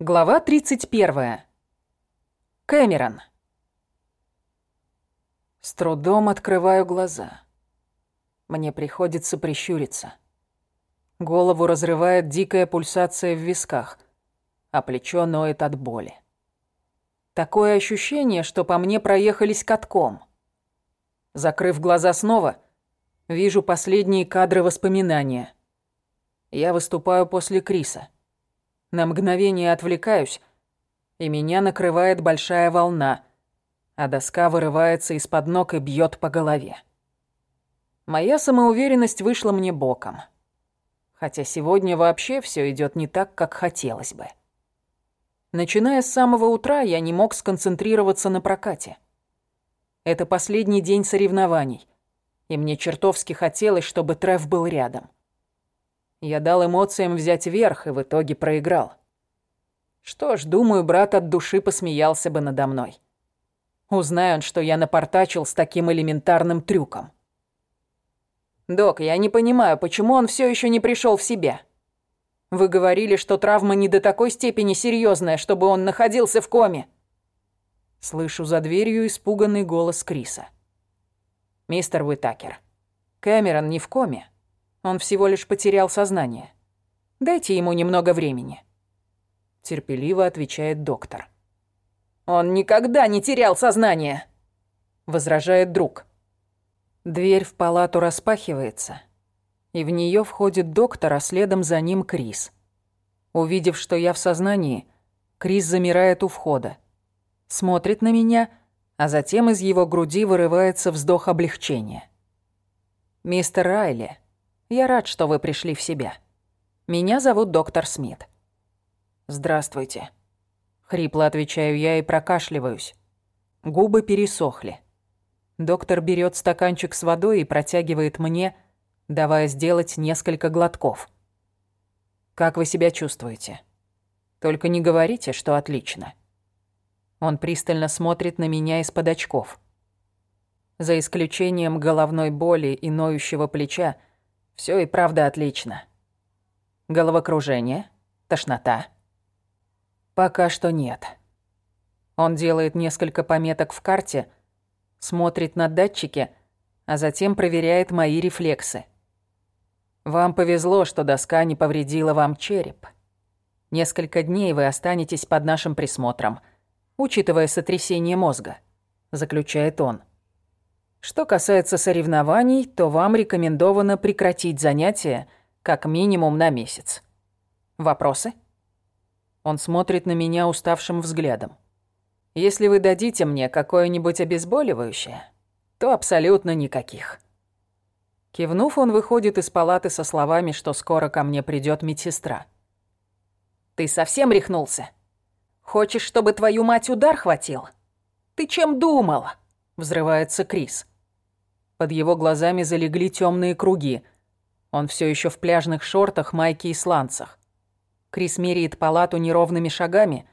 Глава 31. Кэмерон. С трудом открываю глаза. Мне приходится прищуриться. Голову разрывает дикая пульсация в висках, а плечо ноет от боли. Такое ощущение, что по мне проехались катком. Закрыв глаза снова, вижу последние кадры воспоминания. Я выступаю после Криса. На мгновение отвлекаюсь, и меня накрывает большая волна, а доска вырывается из-под ног и бьет по голове. Моя самоуверенность вышла мне боком. Хотя сегодня вообще все идет не так, как хотелось бы. Начиная с самого утра, я не мог сконцентрироваться на прокате. Это последний день соревнований, и мне чертовски хотелось, чтобы Треф был рядом. Я дал эмоциям взять верх и в итоге проиграл. Что ж, думаю, брат от души посмеялся бы надо мной. Узнай он, что я напортачил с таким элементарным трюком. «Док, я не понимаю, почему он все еще не пришел в себя? Вы говорили, что травма не до такой степени серьезная, чтобы он находился в коме». Слышу за дверью испуганный голос Криса. «Мистер Уитакер, Кэмерон не в коме. Он всего лишь потерял сознание. Дайте ему немного времени. Терпеливо отвечает доктор. Он никогда не терял сознание, возражает друг. Дверь в палату распахивается, и в нее входит доктор, а следом за ним Крис. Увидев, что я в сознании, Крис замирает у входа, смотрит на меня, а затем из его груди вырывается вздох облегчения. «Мистер Райли», я рад, что вы пришли в себя. Меня зовут доктор Смит». «Здравствуйте». Хрипло отвечаю я и прокашливаюсь. Губы пересохли. Доктор берет стаканчик с водой и протягивает мне, давая сделать несколько глотков. «Как вы себя чувствуете? Только не говорите, что отлично». Он пристально смотрит на меня из-под очков. За исключением головной боли и ноющего плеча, все и правда отлично. Головокружение? Тошнота? Пока что нет. Он делает несколько пометок в карте, смотрит на датчики, а затем проверяет мои рефлексы. Вам повезло, что доска не повредила вам череп. Несколько дней вы останетесь под нашим присмотром, учитывая сотрясение мозга, заключает он. Что касается соревнований, то вам рекомендовано прекратить занятия как минимум на месяц. Вопросы? Он смотрит на меня уставшим взглядом. Если вы дадите мне какое-нибудь обезболивающее, то абсолютно никаких. Кивнув, он выходит из палаты со словами, что скоро ко мне придёт медсестра. «Ты совсем рехнулся? Хочешь, чтобы твою мать удар хватил? Ты чем думал?» Взрывается Крис. Под его глазами залегли темные круги. Он все еще в пляжных шортах, майке и сланцах. Крис меряет палату неровными шагами,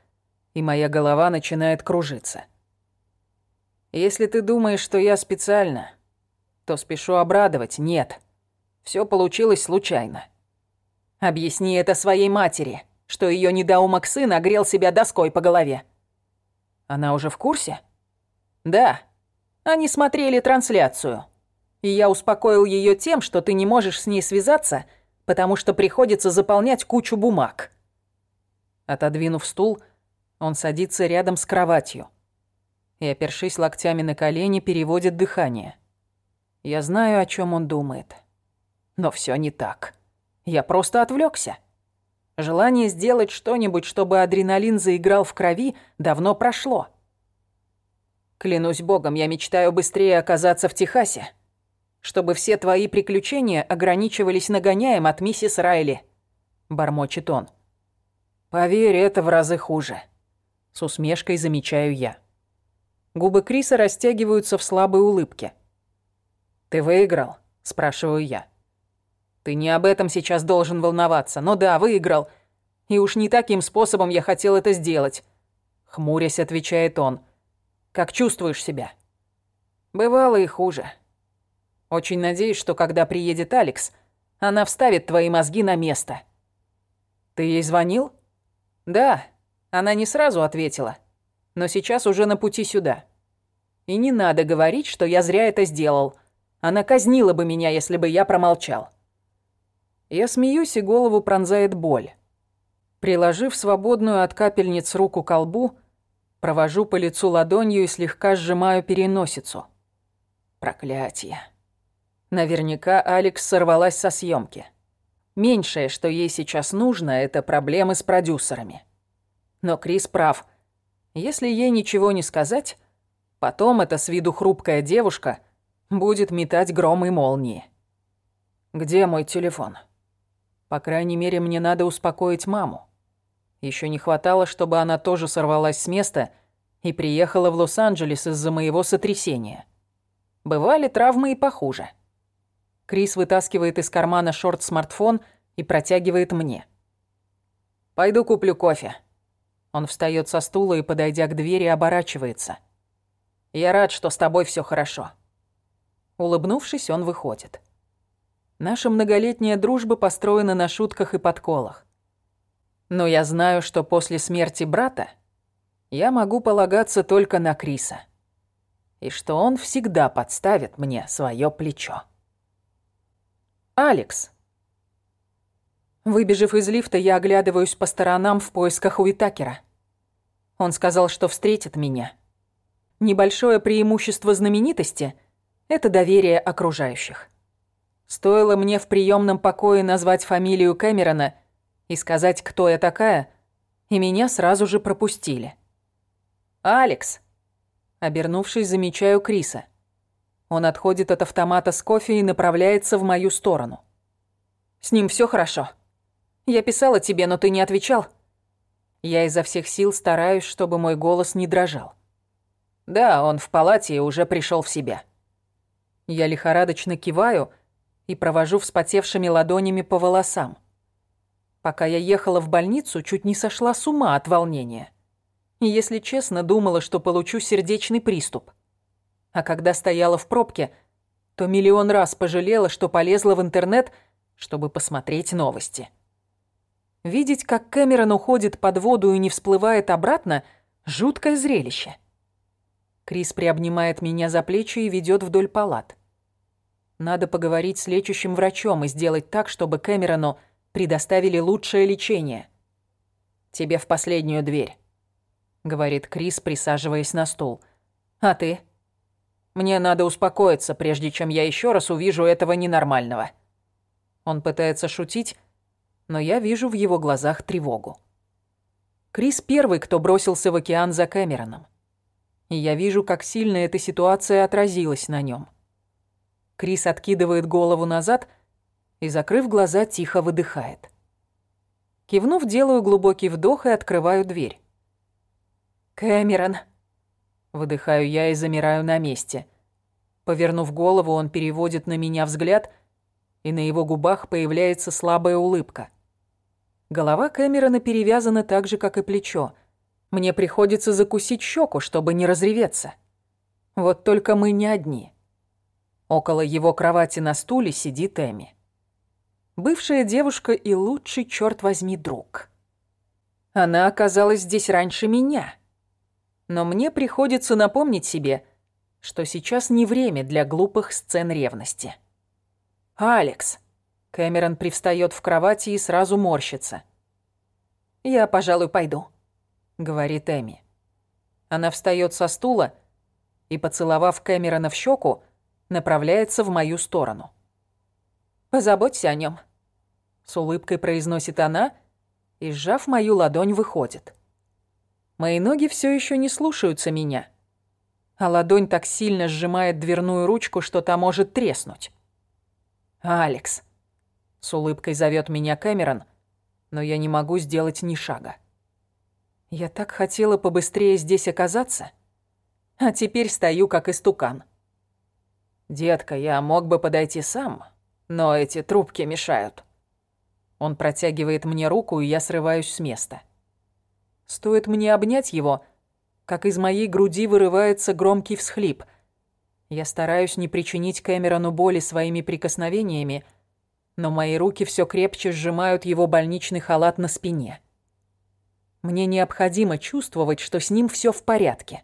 и моя голова начинает кружиться. Если ты думаешь, что я специально, то спешу обрадовать. Нет. Все получилось случайно. Объясни это своей матери, что ее недоумок сын огрел себя доской по голове. Она уже в курсе? Да. Они смотрели трансляцию. И я успокоил ее тем, что ты не можешь с ней связаться, потому что приходится заполнять кучу бумаг. Отодвинув стул, он садится рядом с кроватью и, опершись локтями на колени, переводит дыхание. Я знаю, о чем он думает. Но все не так. Я просто отвлекся. Желание сделать что-нибудь, чтобы адреналин заиграл в крови, давно прошло. Клянусь богом, я мечтаю быстрее оказаться в Техасе, чтобы все твои приключения ограничивались нагоняем от миссис Райли», — бормочет он. «Поверь, это в разы хуже», — с усмешкой замечаю я. Губы Криса растягиваются в слабой улыбке. «Ты выиграл?» — спрашиваю я. «Ты не об этом сейчас должен волноваться, но да, выиграл. И уж не таким способом я хотел это сделать», — хмурясь отвечает он. — как чувствуешь себя? Бывало и хуже. Очень надеюсь, что когда приедет Алекс, она вставит твои мозги на место. Ты ей звонил? Да. Она не сразу ответила, но сейчас уже на пути сюда. И не надо говорить, что я зря это сделал. Она казнила бы меня, если бы я промолчал. Я смеюсь, и голову пронзает боль. Приложив свободную от капельниц руку к колбу, провожу по лицу ладонью и слегка сжимаю переносицу. Проклятие. Наверняка Алекс сорвалась со съемки. Меньшее, что ей сейчас нужно, это проблемы с продюсерами. Но Крис прав. Если ей ничего не сказать, потом эта с виду хрупкая девушка будет метать гром и молнии. Где мой телефон? По крайней мере, мне надо успокоить маму. Еще не хватало, чтобы она тоже сорвалась с места и приехала в Лос-Анджелес из-за моего сотрясения. Бывали травмы и похуже. Крис вытаскивает из кармана шорт-смартфон и протягивает мне. «Пойду куплю кофе». Он встает со стула и, подойдя к двери, оборачивается. «Я рад, что с тобой все хорошо». Улыбнувшись, он выходит. Наша многолетняя дружба построена на шутках и подколах. Но я знаю, что после смерти брата я могу полагаться только на Криса. И что он всегда подставит мне свое плечо. Алекс. Выбежав из лифта, я оглядываюсь по сторонам в поисках Уитакера. Он сказал, что встретит меня. Небольшое преимущество знаменитости — это доверие окружающих. Стоило мне в приемном покое назвать фамилию Кэмерона и сказать, кто я такая, и меня сразу же пропустили. «Алекс!» Обернувшись, замечаю Криса. Он отходит от автомата с кофе и направляется в мою сторону. «С ним все хорошо. Я писала тебе, но ты не отвечал». Я изо всех сил стараюсь, чтобы мой голос не дрожал. Да, он в палате и уже пришел в себя. Я лихорадочно киваю и провожу вспотевшими ладонями по волосам. Пока я ехала в больницу, чуть не сошла с ума от волнения. И, если честно, думала, что получу сердечный приступ. А когда стояла в пробке, то миллион раз пожалела, что полезла в интернет, чтобы посмотреть новости. Видеть, как Кэмерон уходит под воду и не всплывает обратно — жуткое зрелище. Крис приобнимает меня за плечи и ведет вдоль палат. Надо поговорить с лечащим врачом и сделать так, чтобы Кэмерону предоставили лучшее лечение. «Тебе в последнюю дверь», — говорит Крис, присаживаясь на стул. «А ты?» Мне надо успокоиться, прежде чем я еще раз увижу этого ненормального. Он пытается шутить, но я вижу в его глазах тревогу. Крис первый, кто бросился в океан за Кэмероном. И я вижу, как сильно эта ситуация отразилась на нем. Крис откидывает голову назад и, закрыв глаза, тихо выдыхает. Кивнув, делаю глубокий вдох и открываю дверь. «Кэмерон!» Выдыхаю я и замираю на месте. Повернув голову, он переводит на меня взгляд, и на его губах появляется слабая улыбка. Голова Кэмерона перевязана так же, как и плечо. Мне приходится закусить щеку, чтобы не разреветься. Вот только мы не одни. Около его кровати на стуле сидит Эми. Бывшая девушка и лучший, черт возьми, друг. Она оказалась здесь раньше меня. Но мне приходится напомнить себе, что сейчас не время для глупых сцен ревности. «Алекс!» Кэмерон привстает в кровати и сразу морщится. «Я, пожалуй, пойду», — говорит Эми. Она встает со стула и, поцеловав Кэмерона в щеку, направляется в мою сторону. «Позаботься о нем, с улыбкой произносит она и, сжав мою ладонь, выходит. Мои ноги все еще не слушаются меня, а ладонь так сильно сжимает дверную ручку, что та может треснуть. «Алекс», — с улыбкой зовет меня Кэмерон, но я не могу сделать ни шага. Я так хотела побыстрее здесь оказаться, а теперь стою как истукан. «Детка, я мог бы подойти сам, но эти трубки мешают». Он протягивает мне руку, и я срываюсь с места. Стоит мне обнять его, как из моей груди вырывается громкий всхлип. Я стараюсь не причинить Кэмерону боли своими прикосновениями, но мои руки все крепче сжимают его больничный халат на спине. Мне необходимо чувствовать, что с ним все в порядке.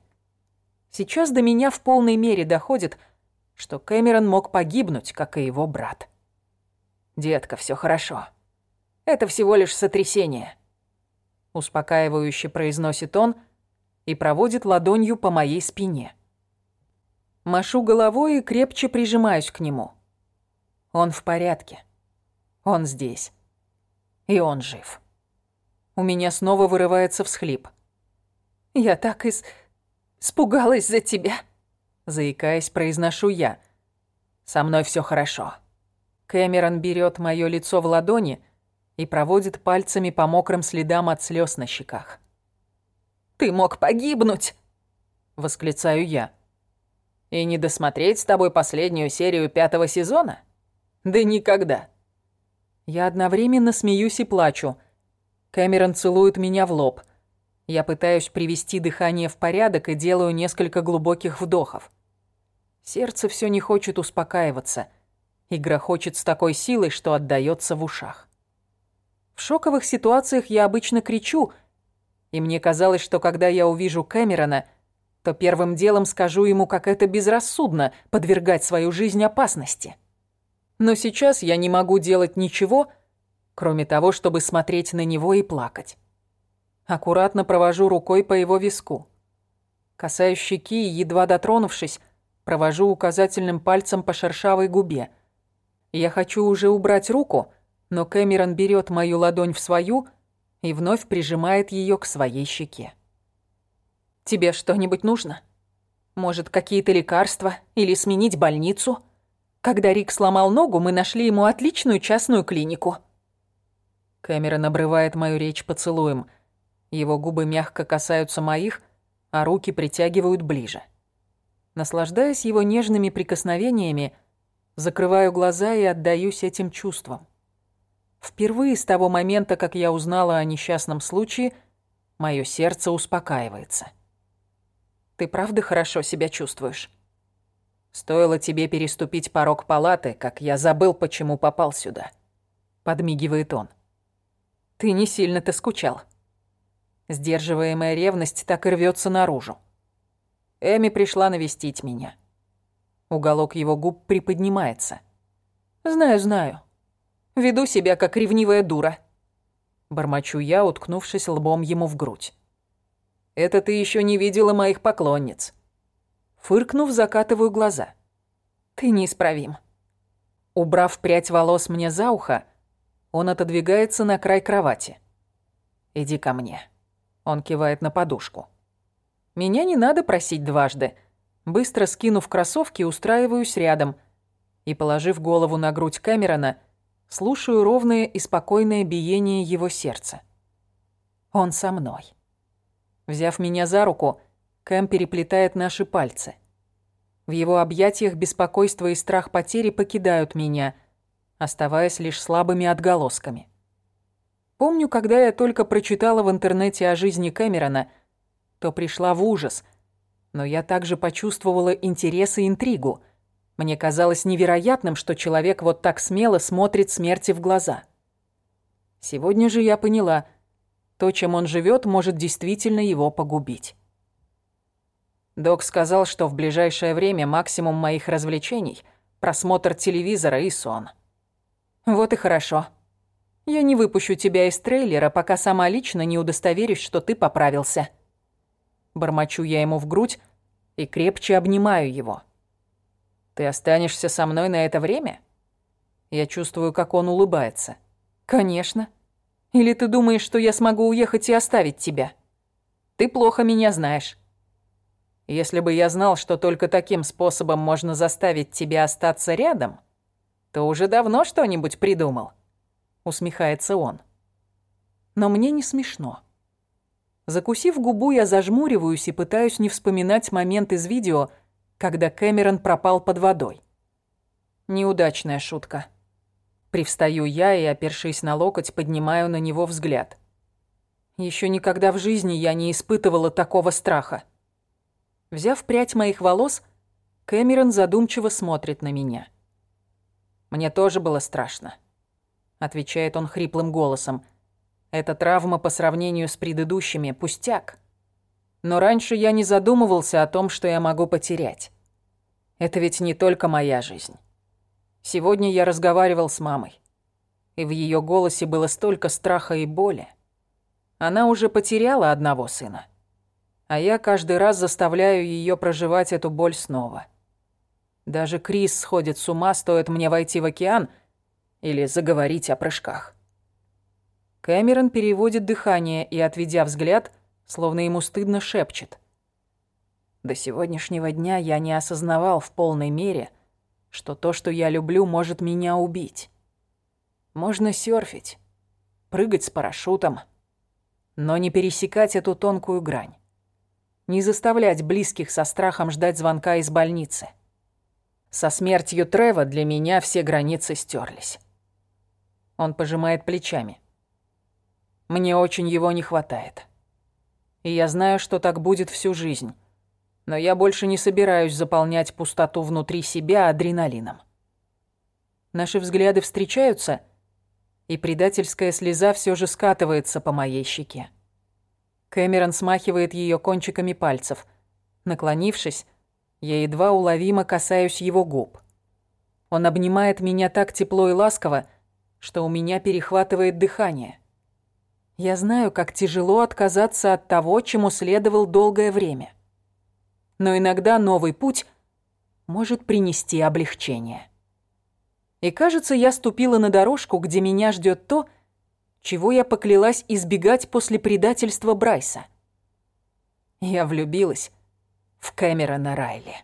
Сейчас до меня в полной мере доходит, что Кэмерон мог погибнуть, как и его брат. «Детка, все хорошо. Это всего лишь сотрясение», — успокаивающе произносит он и проводит ладонью по моей спине. Машу головой и крепче прижимаюсь к нему. Он в порядке. Он здесь. И он жив. У меня снова вырывается всхлип. «Я так из... испугалась за тебя», — заикаясь, произношу я. «Со мной все хорошо». Кэмерон берет мое лицо в ладони и проводит пальцами по мокрым следам от слез на щеках. «Ты мог погибнуть!» — восклицаю я. «И не досмотреть с тобой последнюю серию пятого сезона? Да никогда!» Я одновременно смеюсь и плачу — Кэмерон целует меня в лоб. Я пытаюсь привести дыхание в порядок и делаю несколько глубоких вдохов. Сердце все не хочет успокаиваться. Игра хочет с такой силой, что отдаётся в ушах. В шоковых ситуациях я обычно кричу, и мне казалось, что когда я увижу Кэмерона, то первым делом скажу ему, как это безрассудно подвергать свою жизнь опасности. Но сейчас я не могу делать ничего, кроме того, чтобы смотреть на него и плакать. Аккуратно провожу рукой по его виску. Касаюсь щеки едва дотронувшись, провожу указательным пальцем по шершавой губе. Я хочу уже убрать руку, но Кэмерон берет мою ладонь в свою и вновь прижимает ее к своей щеке. «Тебе что-нибудь нужно? Может, какие-то лекарства или сменить больницу?» Когда Рик сломал ногу, мы нашли ему отличную частную клинику. Кэмерон обрывает мою речь поцелуем. Его губы мягко касаются моих, а руки притягивают ближе. Наслаждаясь его нежными прикосновениями, закрываю глаза и отдаюсь этим чувствам. Впервые с того момента, как я узнала о несчастном случае, мое сердце успокаивается. Ты правда хорошо себя чувствуешь? Стоило тебе переступить порог палаты, как я забыл, почему попал сюда. Подмигивает он. Ты не сильно-то скучал. Сдерживаемая ревность так и рвется наружу. Эми пришла навестить меня. Уголок его губ приподнимается. «Знаю, знаю. Веду себя, как ревнивая дура». Бормочу я, уткнувшись лбом ему в грудь. «Это ты еще не видела моих поклонниц». Фыркнув, закатываю глаза. «Ты неисправим». Убрав прядь волос мне за ухо, он отодвигается на край кровати. «Иди ко мне». Он кивает на подушку. Меня не надо просить дважды. Быстро скинув кроссовки, устраиваюсь рядом и, положив голову на грудь Кэмерона, слушаю ровное и спокойное биение его сердца. Он со мной. Взяв меня за руку, Кэм переплетает наши пальцы. В его объятиях беспокойство и страх потери покидают меня — оставаясь лишь слабыми отголосками. Помню, когда я только прочитала в интернете о жизни Кэмерона, то пришла в ужас, но я также почувствовала интерес и интригу. Мне казалось невероятным, что человек вот так смело смотрит смерти в глаза. Сегодня же я поняла, то, чем он живет, может действительно его погубить. Док сказал, что в ближайшее время максимум моих развлечений – просмотр телевизора и сон – вот и хорошо. Я не выпущу тебя из трейлера, пока сама лично не удостоверюсь, что ты поправился. Бормочу я ему в грудь и крепче обнимаю его. Ты останешься со мной на это время? Я чувствую, как он улыбается. Конечно. Или ты думаешь, что я смогу уехать и оставить тебя? Ты плохо меня знаешь. Если бы я знал, что только таким способом можно заставить тебя остаться рядом, то уже давно что-нибудь придумал», — усмехается он. Но мне не смешно. Закусив губу, я зажмуриваюсь и пытаюсь не вспоминать момент из видео, когда Кэмерон пропал под водой. Неудачная шутка. Привстаю я и, опершись на локоть, поднимаю на него взгляд. Еще никогда в жизни я не испытывала такого страха. Взяв прядь моих волос, Кэмерон задумчиво смотрит на меня. Мне тоже было страшно. Отвечает он хриплым голосом. Эта травма по сравнению с предыдущими – пустяк. Но раньше я не задумывался о том, что я могу потерять. Это ведь не только моя жизнь. Сегодня я разговаривал с мамой, и в ее голосе было столько страха и боли. Она уже потеряла одного сына, а я каждый раз заставляю ее проживать эту боль снова. Даже Крис сходит с ума, стоит мне войти в океан или заговорить о прыжках. Кэмерон переводит дыхание и, отведя взгляд, словно ему стыдно шепчет. До сегодняшнего дня я не осознавал в полной мере, что то, что я люблю, может меня убить. Можно серфить, прыгать с парашютом, но не пересекать эту тонкую грань. Не заставлять близких со страхом ждать звонка из больницы. Со смертью Трева для меня все границы стерлись. Он пожимает плечами. Мне очень его не хватает. И я знаю, что так будет всю жизнь но я больше не собираюсь заполнять пустоту внутри себя адреналином. Наши взгляды встречаются, и предательская слеза все же скатывается по моей щеке. Кэмерон смахивает ее кончиками пальцев. Наклонившись, я едва уловимо касаюсь его губ. Он обнимает меня так тепло и ласково, что у меня перехватывает дыхание. Я знаю, как тяжело отказаться от того, чему следовал долгое время но иногда новый путь может принести облегчение. И кажется, я ступила на дорожку, где меня ждет то, чего я поклялась избегать после предательства Брайса. Я влюбилась в Кэмерона Райли.